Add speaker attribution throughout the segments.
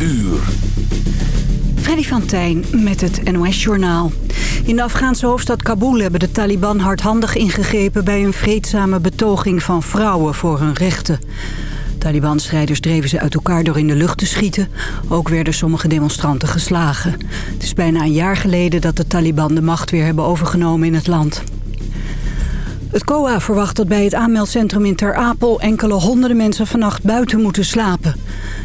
Speaker 1: uur.
Speaker 2: Freddy van Tijn met het NOS-journaal. In de Afghaanse hoofdstad Kabul hebben de Taliban hardhandig ingegrepen... bij een vreedzame betoging van vrouwen voor hun rechten. Taliban-strijders dreven ze uit elkaar door in de lucht te schieten. Ook werden sommige demonstranten geslagen. Het is bijna een jaar geleden dat de Taliban de macht weer hebben overgenomen in het land. Het COA verwacht dat bij het aanmeldcentrum in Ter Apel... enkele honderden mensen vannacht buiten moeten slapen.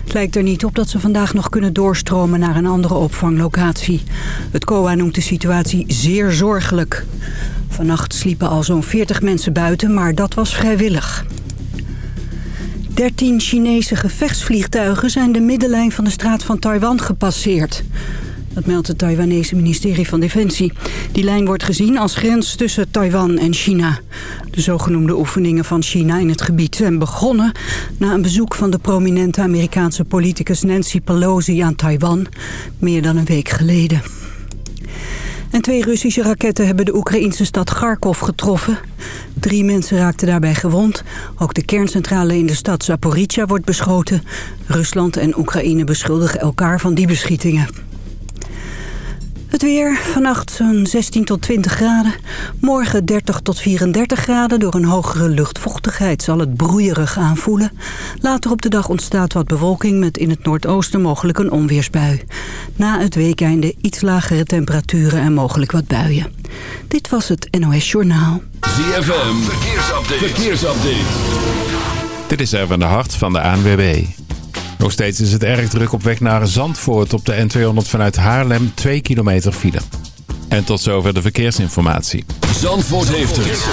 Speaker 2: Het lijkt er niet op dat ze vandaag nog kunnen doorstromen... naar een andere opvanglocatie. Het COA noemt de situatie zeer zorgelijk. Vannacht sliepen al zo'n 40 mensen buiten, maar dat was vrijwillig. 13 Chinese gevechtsvliegtuigen zijn de middenlijn van de straat van Taiwan gepasseerd. Dat meldt het Taiwanese ministerie van Defensie. Die lijn wordt gezien als grens tussen Taiwan en China. De zogenoemde oefeningen van China in het gebied zijn begonnen... na een bezoek van de prominente Amerikaanse politicus Nancy Pelosi aan Taiwan... meer dan een week geleden. En twee Russische raketten hebben de Oekraïnse stad Kharkov getroffen. Drie mensen raakten daarbij gewond. Ook de kerncentrale in de stad Zaporizhia wordt beschoten. Rusland en Oekraïne beschuldigen elkaar van die beschietingen. Het weer, vannacht zo'n 16 tot 20 graden. Morgen 30 tot 34 graden. Door een hogere luchtvochtigheid zal het broeierig aanvoelen. Later op de dag ontstaat wat bewolking met in het noordoosten mogelijk een onweersbui. Na het weekeinde iets lagere temperaturen en mogelijk wat buien. Dit was het NOS Journaal.
Speaker 1: ZFM, verkeersupdate. verkeersupdate.
Speaker 3: Dit is Erwin de Hart van de ANWB. Nog steeds is het erg druk op weg naar Zandvoort op de N200 vanuit Haarlem 2 kilometer file. En tot zover de verkeersinformatie.
Speaker 1: Zandvoort heeft het.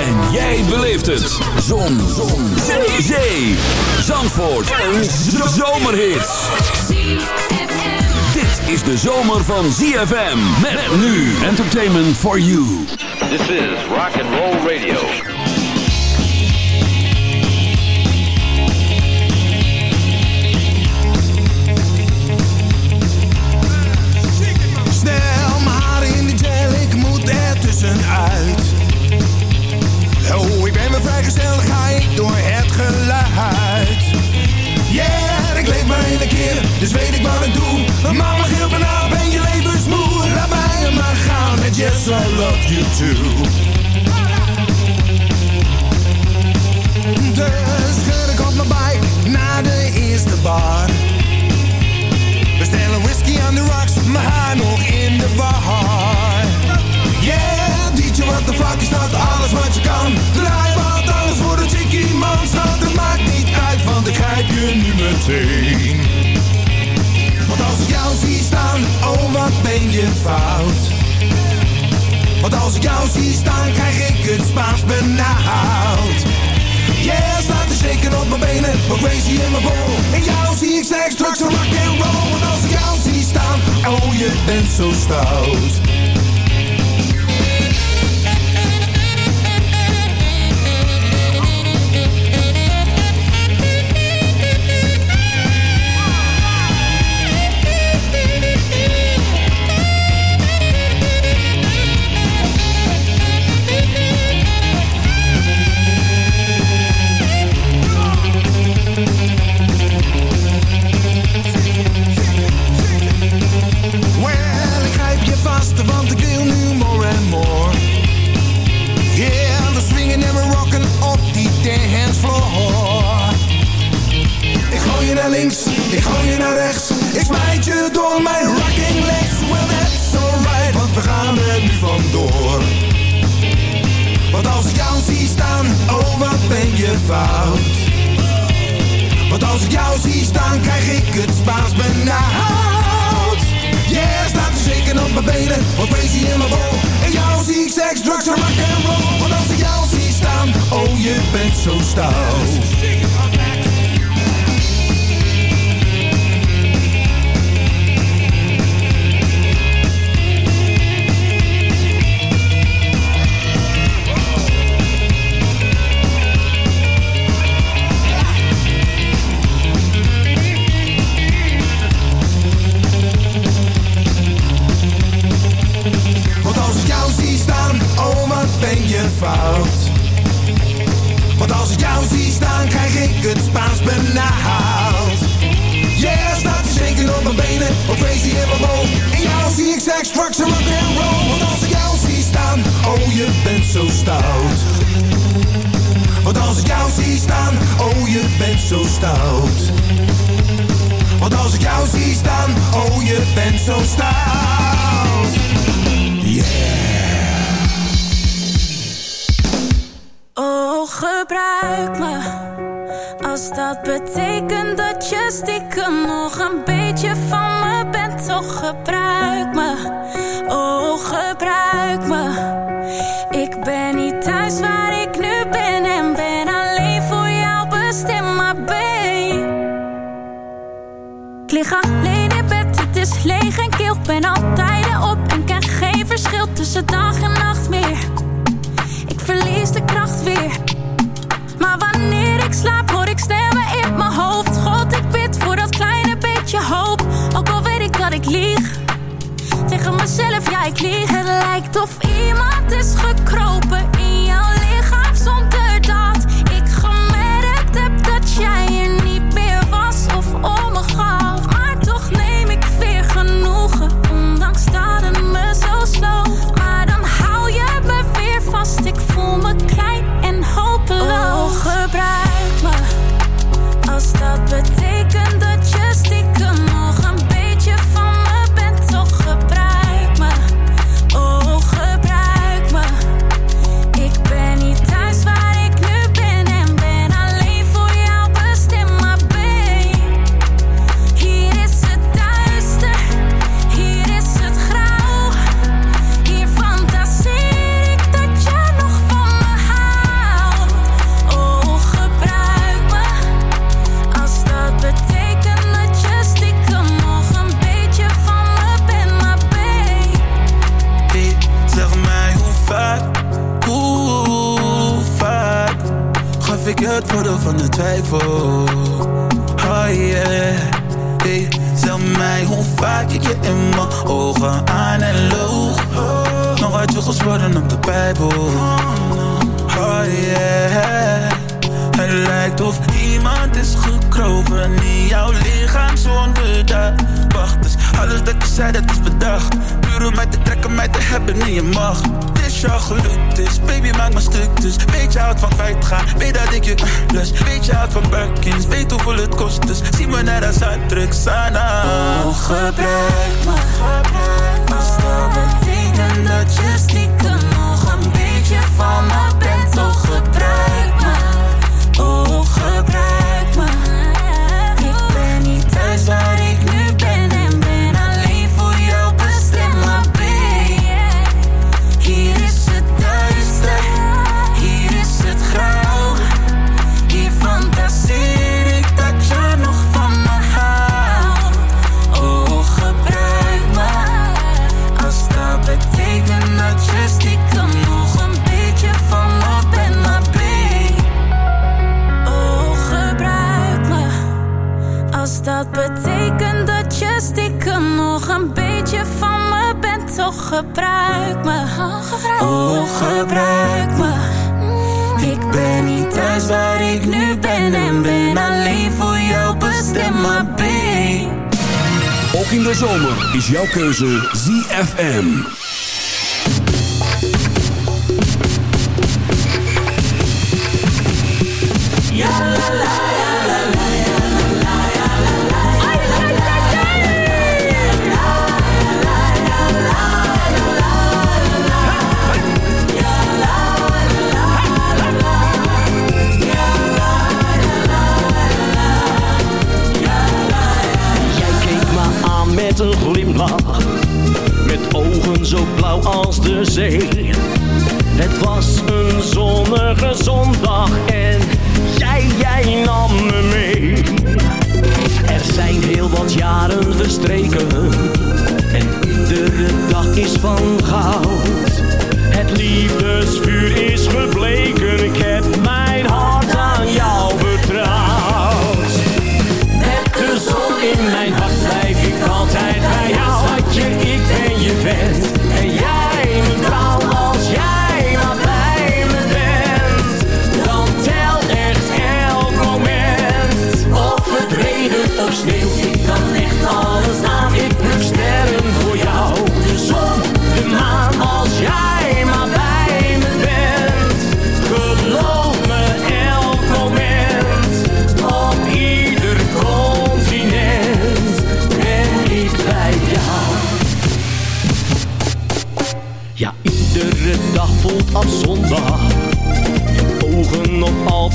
Speaker 1: En jij beleeft het. Zon. Zon. Zee. Zee. Zandvoort. Een zomerhit. Dit is de zomer van ZFM. Met nu Entertainment for You.
Speaker 4: This is Rock and Roll Radio.
Speaker 5: Oh, ik ben weer vrijgezel, ga ik door het geluid. Yeah, ik leef maar één keer, dus weet ik wat ik doe. Mama gilt me ben je levensmoe? Laat mij maar gaan met Yes, I love you too. Dus schud ik op mijn bike naar de eerste bar. Bestellen whisky aan de rocks, mijn haar nog in de war. What the fuck is dat? Alles wat je kan. Draai wat alles voor de chickie man. Schat, het maakt niet uit, want ik grijp je nu meteen. Want als ik jou zie staan, oh wat ben je fout. Want als ik jou zie staan, krijg ik het Spaans benauwd. Yeah, staat te shaken op mijn benen, maar crazy in mijn bol. En jou zie ik seks, drugs en rock and roll. Want als ik jou zie staan, oh je bent zo stout. Zo stout.
Speaker 6: Thuis waar ik nu ben en ben alleen voor jou bestemd, maar babe. Ik lig alleen in bed, het is leeg en kil. Ben altijd op en ken geen verschil tussen dag en nacht meer. Ik verlies de kracht weer. Maar wanneer ik slaap hoor ik stemmen in mijn hoofd. God, ik bid voor dat kleine beetje hoop. Ook al weet ik dat ik lieg. Tegen mezelf, ja ik lieg. Het lijkt of iemand is gekropen
Speaker 7: Voordeel van de twijfel. Oh yeah. Hey, zeg mij hoe vaak ik je in mijn ogen aan en loog? Nog uit je gesproken op de Bijbel. Oh yeah. Het lijkt of iemand is gekropen in jouw lichaam zonder dat Wacht eens, alles dat je zei dat is te hebben in je macht. Het is jou gelukt is, baby maak me stuk. Dus Weet je houdt van kwijtgaan, weet dat ik je uh, lus Weet je houdt van Birkins, weet hoeveel het kost. Dus Zie me net als uitdruk, Sana.
Speaker 6: Oh, gebruik me, Als dat betekent dat je stiekem nog een beetje van me bent, toch gebruik me. Oh, gebruik gebruik me. Oh, gebruik me. Ik ben niet thuis waar ik nu ben en ben alleen voor jou bestemd, maar
Speaker 1: Ook in de zomer is jouw keuze ZFM.
Speaker 8: En iedere dag is van goud. Het liefdesvuur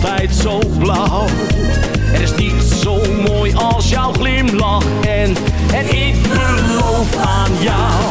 Speaker 8: altijd zo blauw. Er is niets zo mooi als jouw glimlach en, en ik beloof aan jou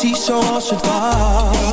Speaker 9: precies zoals het was.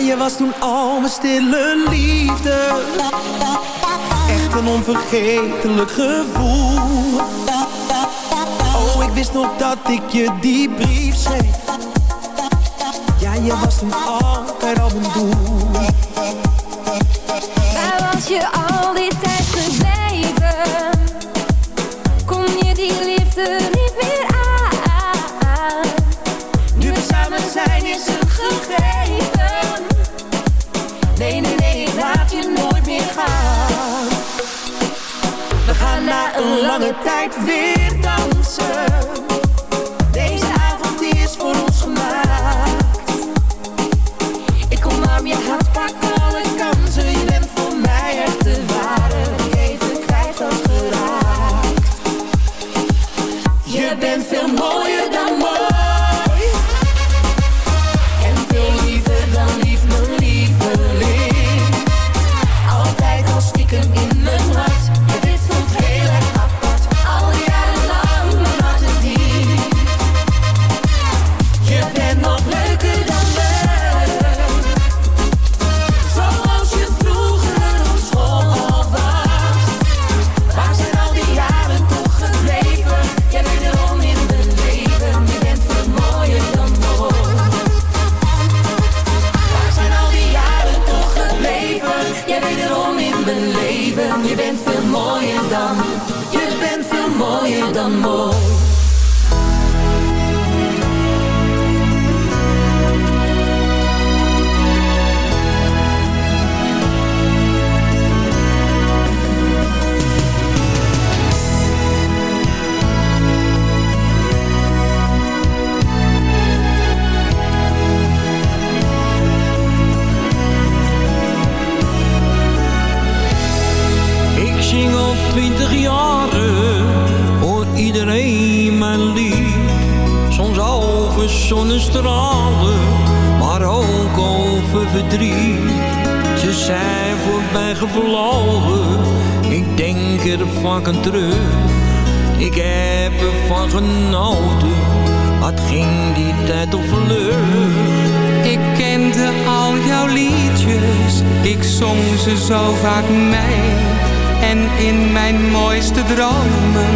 Speaker 10: Maar je
Speaker 9: was toen al mijn stille liefde. Echt een onvergetelijk gevoel. Oh, ik wist nog dat ik je die brief schreef. Ja, je was toen altijd al mijn doel.
Speaker 10: Waar was je al die tijd gebleven? Kon je die liefde niet meer aan?
Speaker 9: Nu we samen zijn is een gegeven. lange tijd weer.
Speaker 11: verdriet. Ze zijn voorbij gevlogen, ik denk er vaak aan terug. Ik heb ervan genoten, wat ging die tijd op vlug.
Speaker 12: Ik kende al jouw liedjes, ik zong ze zo vaak mee. En in mijn mooiste dromen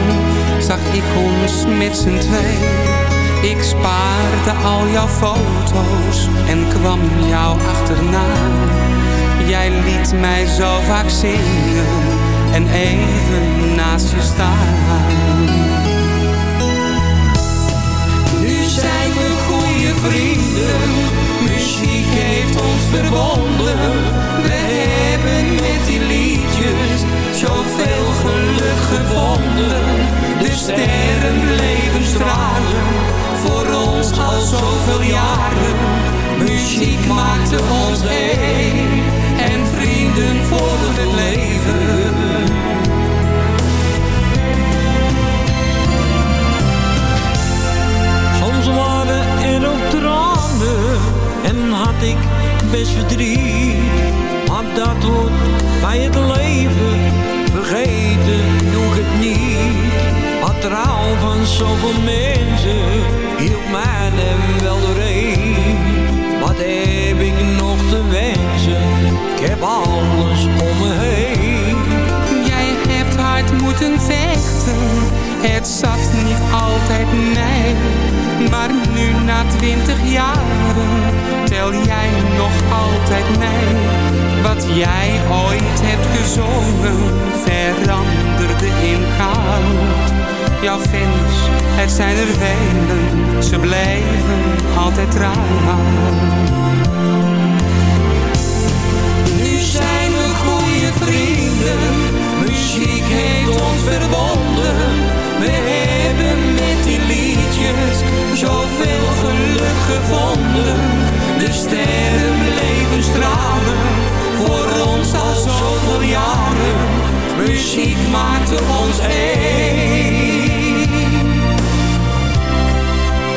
Speaker 12: zag ik ons met z'n twee. Ik spaarde al jouw foto's en kwam jou achterna. Jij liet mij zo vaak zingen en even naast je staan. Nu zijn we goede vrienden, muziek heeft ons verbonden. We hebben met die liedjes zoveel geluk gevonden. De sterren bleven stralen, voor ons al zoveel jaren. Muziek maakte ons één en vrienden voor het leven.
Speaker 11: Soms waren er ook tranen en had ik best verdriet. Maar dat hoort bij het leven, vergeten doe het niet. Trouw van zoveel mensen hield mij er wel doorheen. Wat heb ik nog te wensen, ik heb alles om me heen.
Speaker 12: Jij hebt hard moeten vechten, het zat niet altijd mij. Maar nu na twintig jaren tel jij nog altijd mij. Wat jij ooit hebt gezongen veranderde in goud. Jouw fans, het zijn er velen, ze blijven altijd trouw. Nu zijn we goede vrienden, muziek heeft ons verbonden. We hebben met die liedjes zoveel geluk gevonden. De sterren bleven stralen, voor ons al zoveel jaren. Muziek maakte ons één.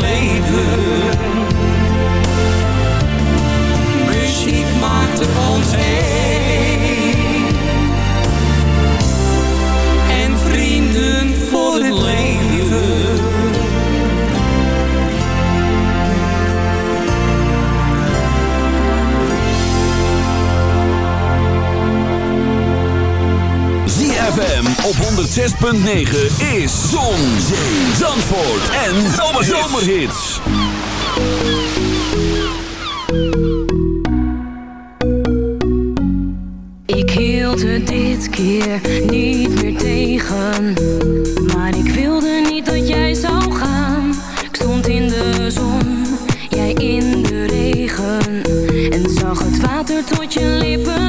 Speaker 12: Leven. Muziek maakte ons één. En vrienden voor het leven.
Speaker 1: ZFM op 106.9 is Zon, Zee, Zandvoort en Zomerhits.
Speaker 13: Ik hield het dit keer niet meer tegen. Maar ik wilde niet dat jij zou gaan. Ik stond in de zon, jij in de regen. En zag het water tot je lippen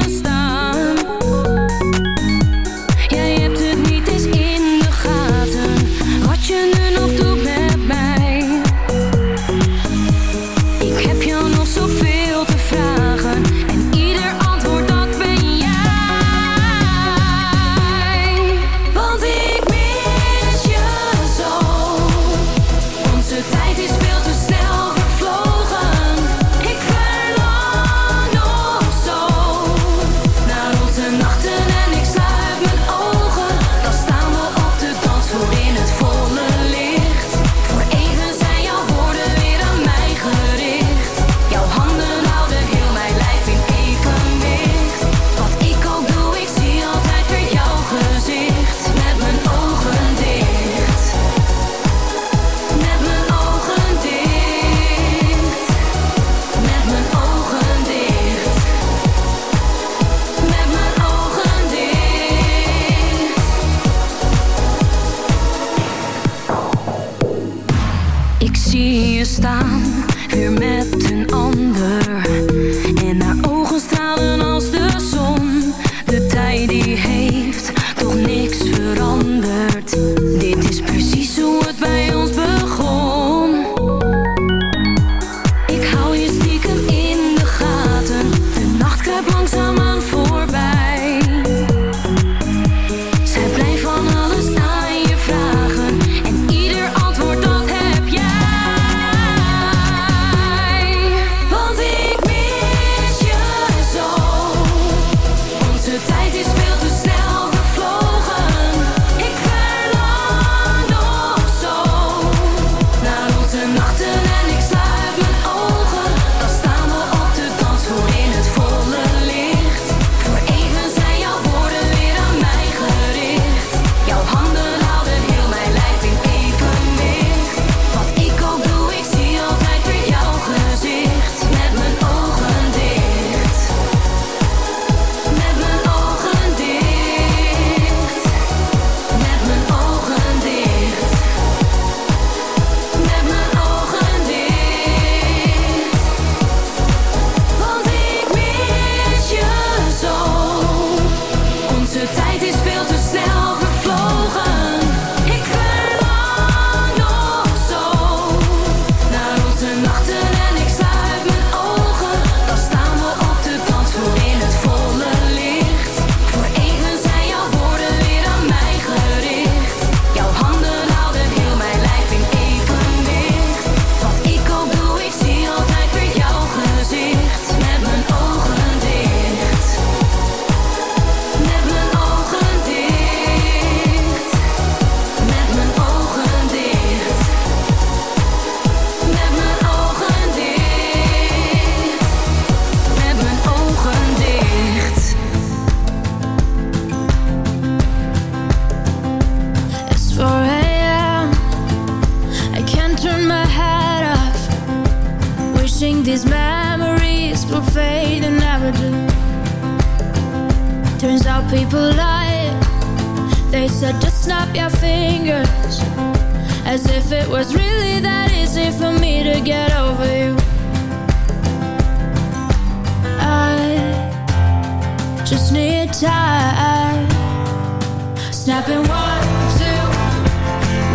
Speaker 6: one, two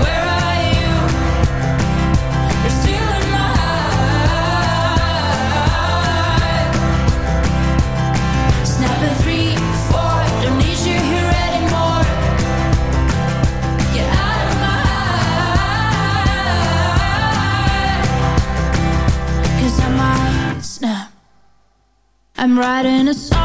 Speaker 6: Where are you? You're still in my three, four Don't need you here anymore. Out of my I might snap. I'm writing a song.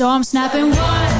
Speaker 6: So I'm snapping one.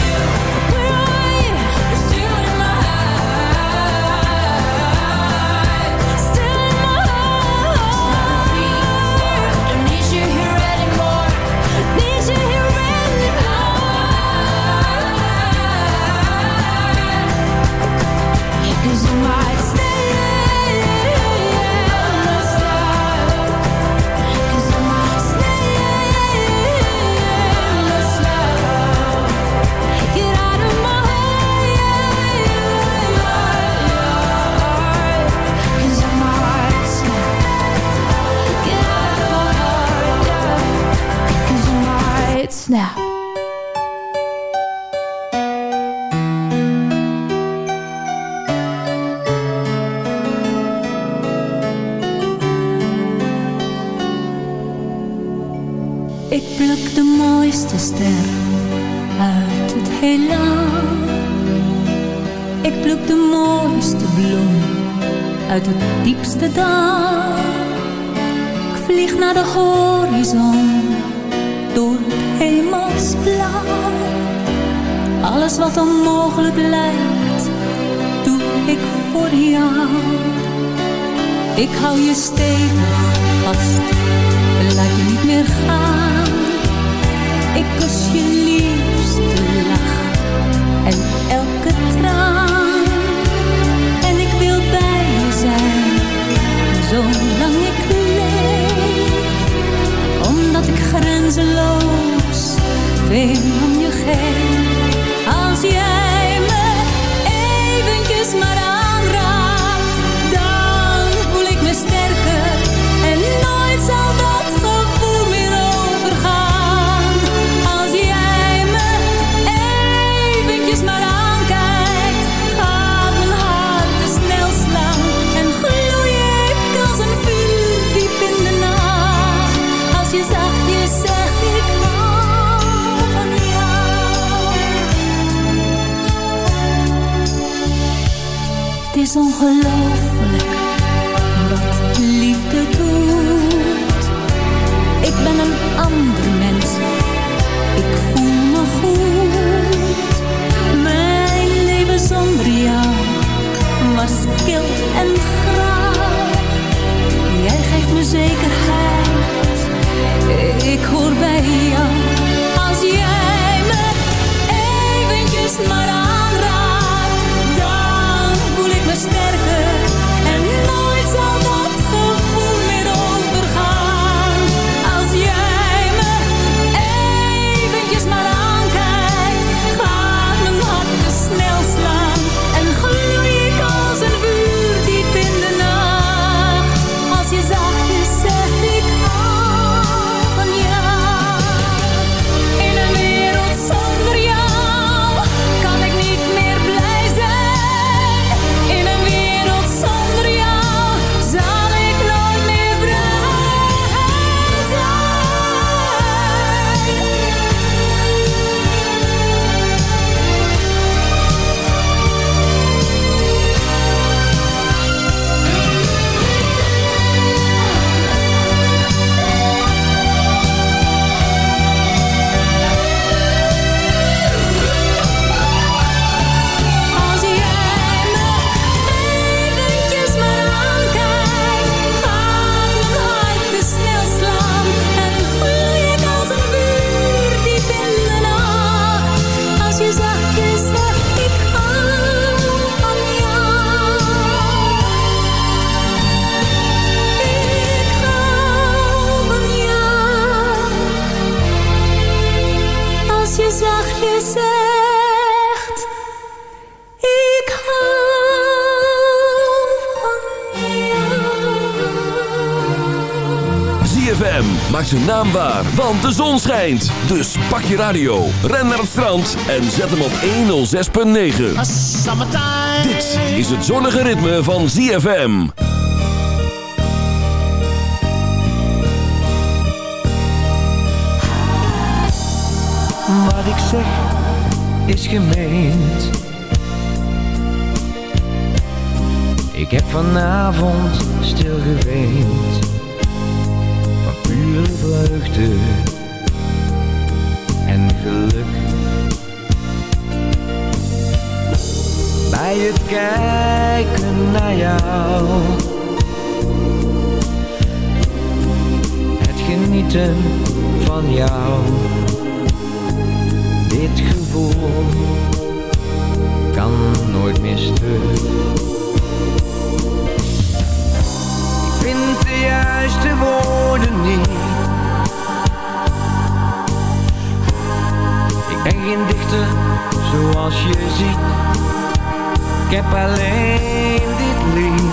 Speaker 14: Zijn
Speaker 1: naam waar, want de zon schijnt. Dus pak je radio, ren naar het strand en zet hem op 106.9. Dit is het zonnige ritme van ZFM.
Speaker 11: Wat ik zeg is gemeend. Ik heb vanavond stil geweend vreugde en geluk. Bij het kijken naar jou, het genieten van jou, dit gevoel kan nooit meer stuk. vind de juiste woorden niet. Ben geen dichter zoals je ziet. Ik heb alleen dit lied.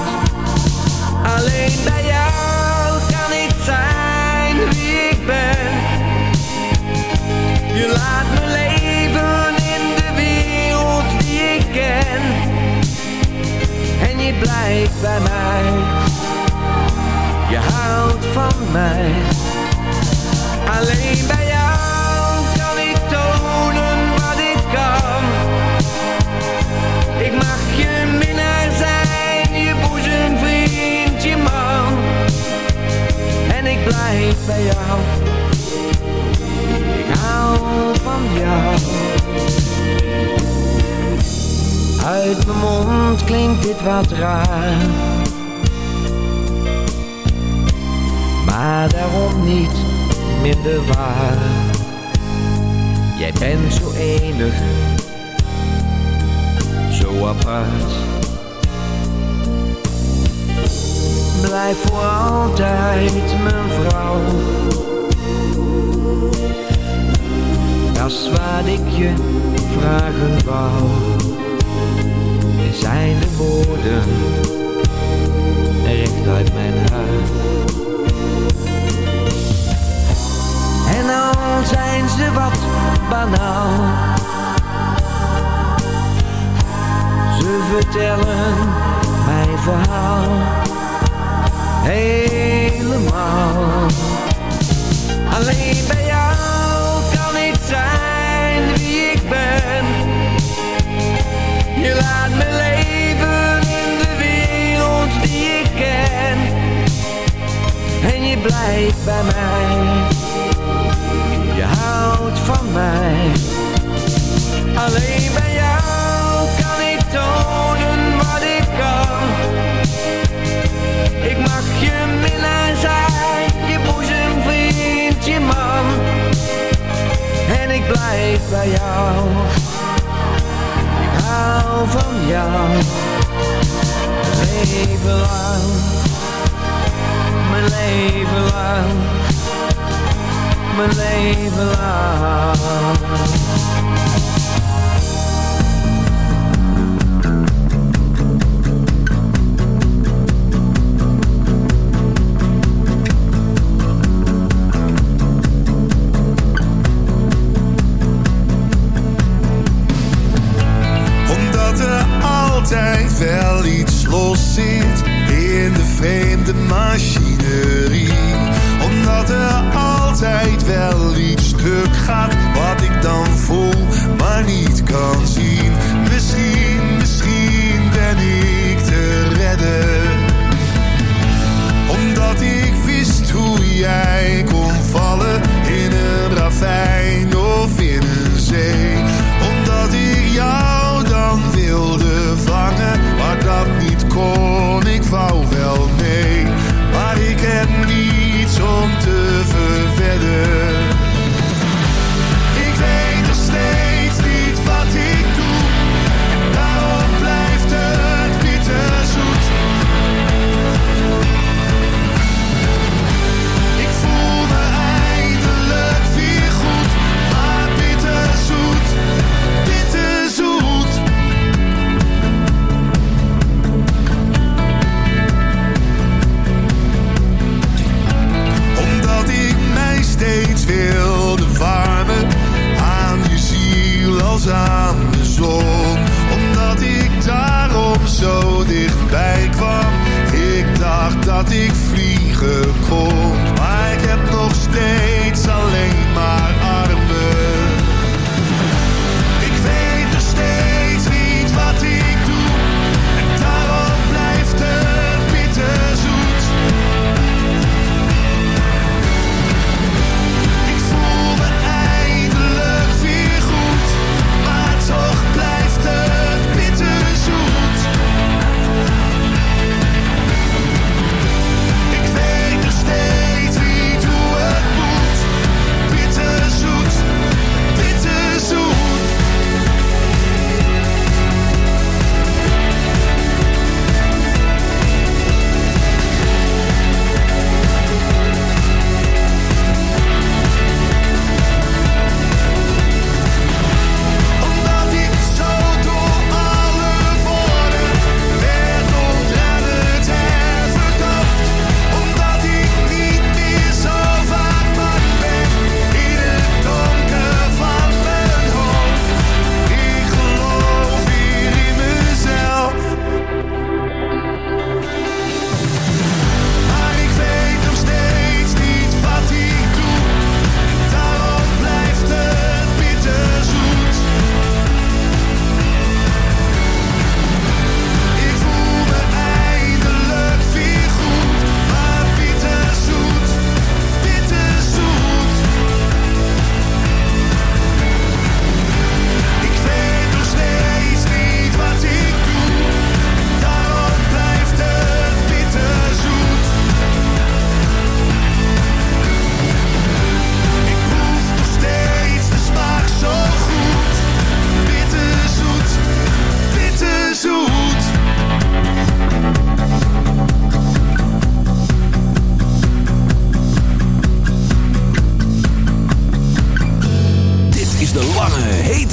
Speaker 11: Alleen bij jou kan ik zijn wie ik ben. Je laat me leven in de wereld die ik ken. En je blijft bij mij je houdt van mij. Alleen bij bij jou. Ik hou van jou. Uit mijn mond klinkt dit wat raar maar daarom niet minder waar. Jij bent zo enig, zo apart. Blijf voor altijd mijn vrouw. Dat is wat ik je vragen wou. Dit zijn de woorden, recht uit mijn hart. En al zijn ze wat banaal Ze vertellen mijn verhaal Helemaal. Alleen bij jou kan ik zijn wie ik ben. Je laat me leven in de wereld die ik ken. En je blijft bij mij. Je houdt van mij. Alleen bij jou kan ik tonen leven lang.
Speaker 5: aan. Omdat ik daarom zo dichtbij kwam. Ik dacht dat ik vliegen kon, maar ik heb nog steeds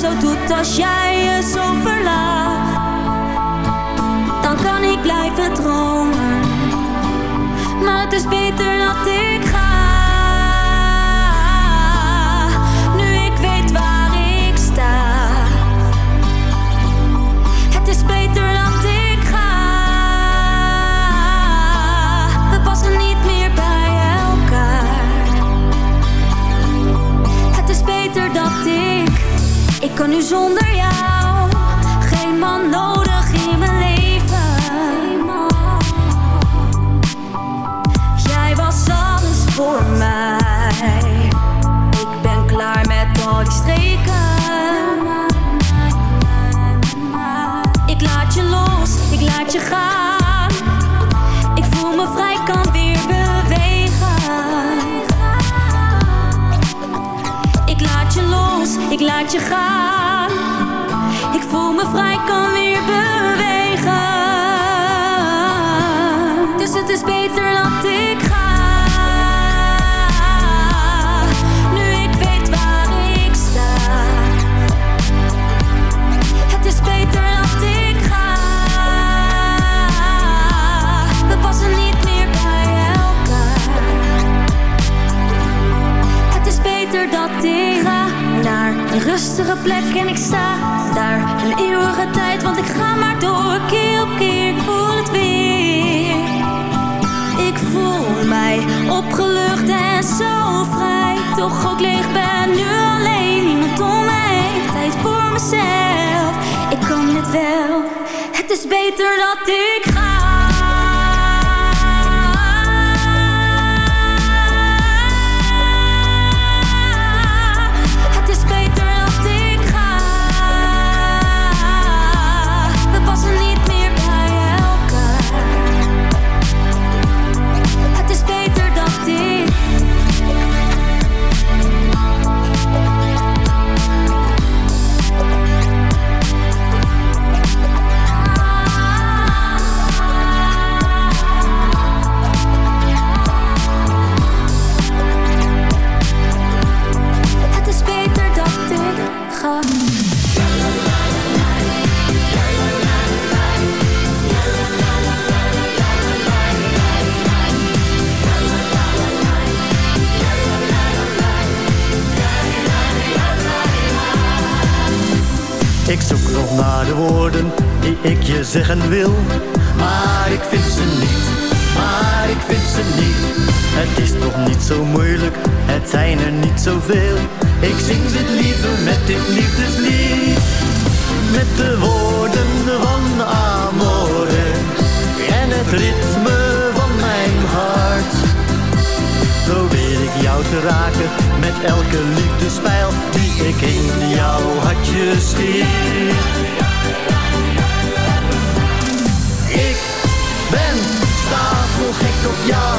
Speaker 13: zo doet als jij je zo verlaat. kan nu zonder jou. beter dat ik
Speaker 15: nog naar de woorden die ik je zeggen wil. Maar ik vind ze niet, maar ik vind ze niet. Het is toch niet zo moeilijk, het zijn er niet zoveel. Ik zing ze liever met dit liefdeslied. Met de woorden van Amore en het ritme jou te raken met elke liefdespijl die ik in jouw hartje schiet. Ik ben stapelgek op jou,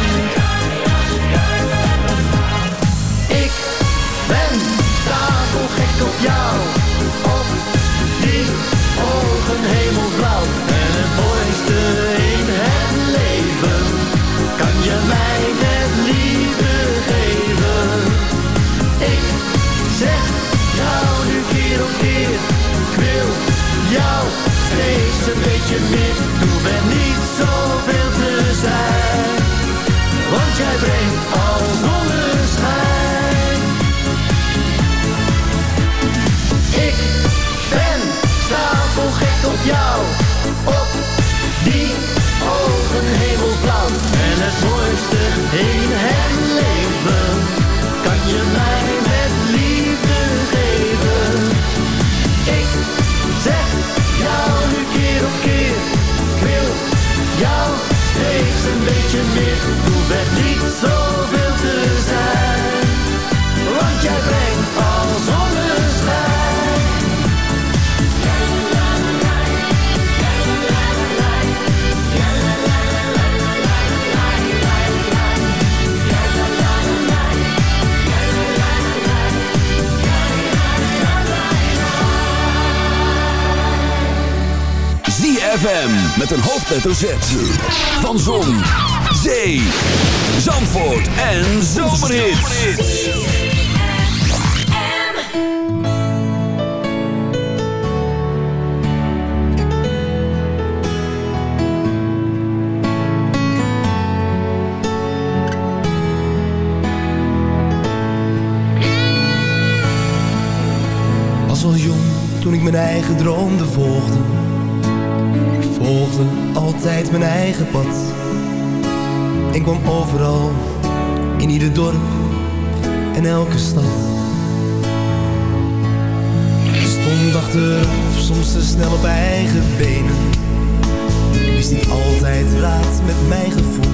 Speaker 15: Doe er niet zoveel te zijn, want jij brengt een beetje meer. Hoef er niet zoveel
Speaker 1: ZFM met een hoofdletter Z. Van Zon, Zee, Zandvoort en Zomerhits.
Speaker 9: Al toen ik mijn eigen droomde volgde. Volgde altijd mijn eigen pad. En kwam overal, in ieder dorp en elke stad. Stond achteraf, soms te snel op eigen benen. Wist niet altijd raad met mijn gevoel.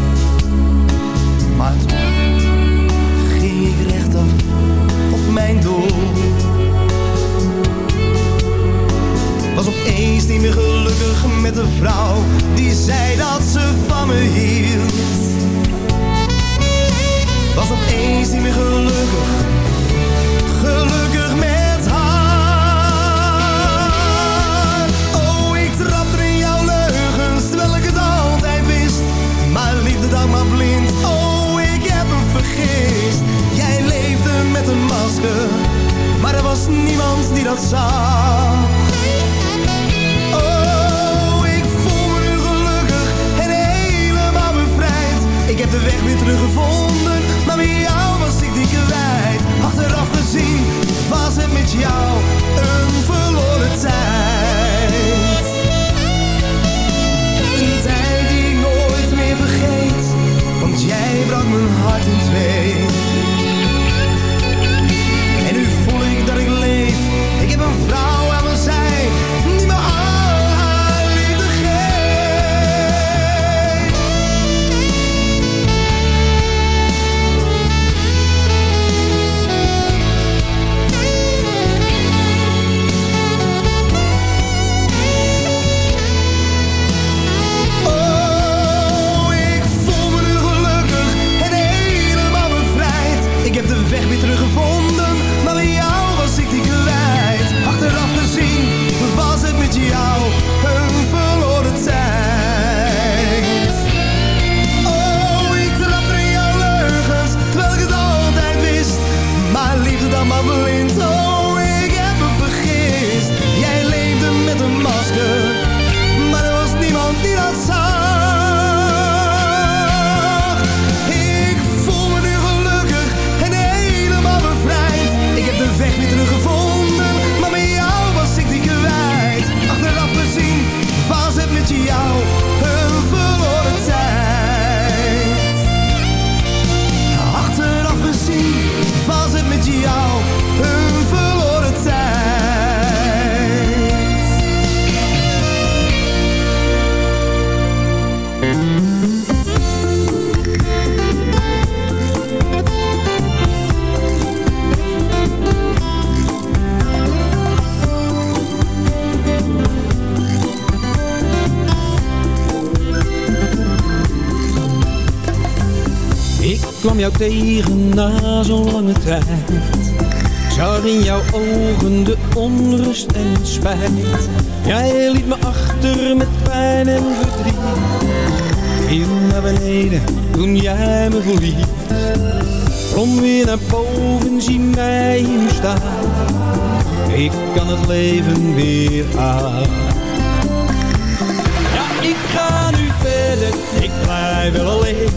Speaker 9: Maar toen ging ik rechtaf op mijn doel. Was opeens niet meer gelukkig met de vrouw Die zei dat ze van me hield. Was opeens niet meer gelukkig Gelukkig met haar. Oh, ik trapte in jouw leugens Terwijl ik het altijd wist. Maar liefde dan maar blind. Oh, ik heb hem vergist. Jij leefde met een masker Maar er was niemand die dat zag heb de weg weer teruggevonden. Maar met jou was ik die kwijt. Achteraf gezien was het met jou een verloren tijd. Een tijd die ik nooit meer vergeet. Want jij brak mijn
Speaker 16: hart in twee. Tegen na zo'n lange tijd. Zag in jouw ogen de onrust en spijt. Jij liet me achter met pijn en verdriet. Viel naar beneden toen jij me verliet. Kom weer naar boven, zie mij nu staan. Ik kan het leven weer aan. Ja, ik ga nu verder, ik blijf wel alleen.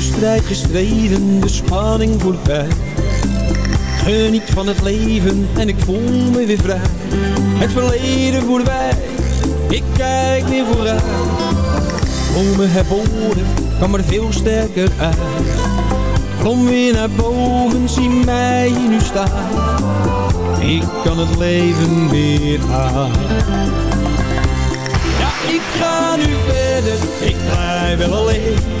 Speaker 16: De strijd gestreden, de spanning voorbij. Geniet van het leven en ik voel me weer vrij. Het verleden voorbij, ik kijk weer vooruit. Om me herboren, kwam er veel sterker uit. Kom weer naar boven, zie mij nu staan. Ik kan het leven weer aan. Ja, ik ga nu verder, ik blijf wel alleen.